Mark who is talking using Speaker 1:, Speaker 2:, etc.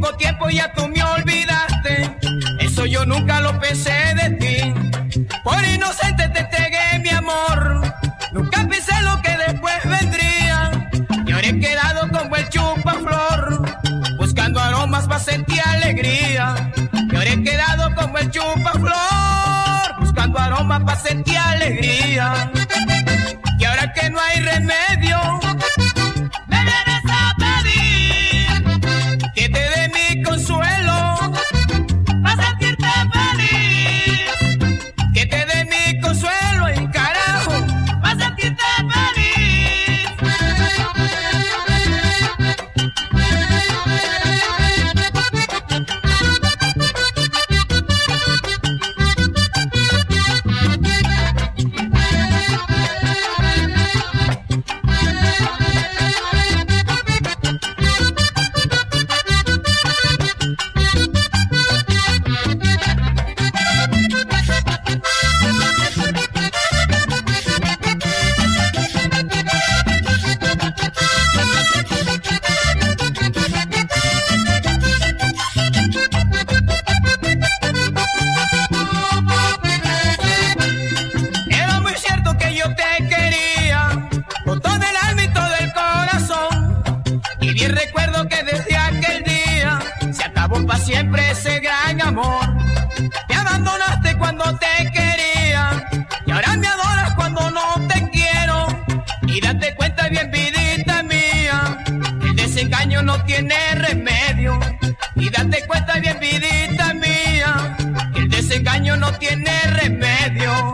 Speaker 1: poco tiempo ya tú me olvidaste. Eso yo nunca lo pensé de ti. Por inocente te entregué mi amor. Nunca pensé lo que después vendría. Y ahora he quedado como el chupaflor. Buscando aromas para sentir alegría. Y ahora he quedado como el chupaflor. Buscando aromas para sentir alegría. Que desde aquel día se acabó para siempre ese gran amor. Me abandonaste cuando te quería y ahora me adoras cuando no te quiero. Y date cuenta bien, vidita mía, el desengaño no tiene remedio. Y date cuenta bien, vidita mía, el desengaño no tiene remedio.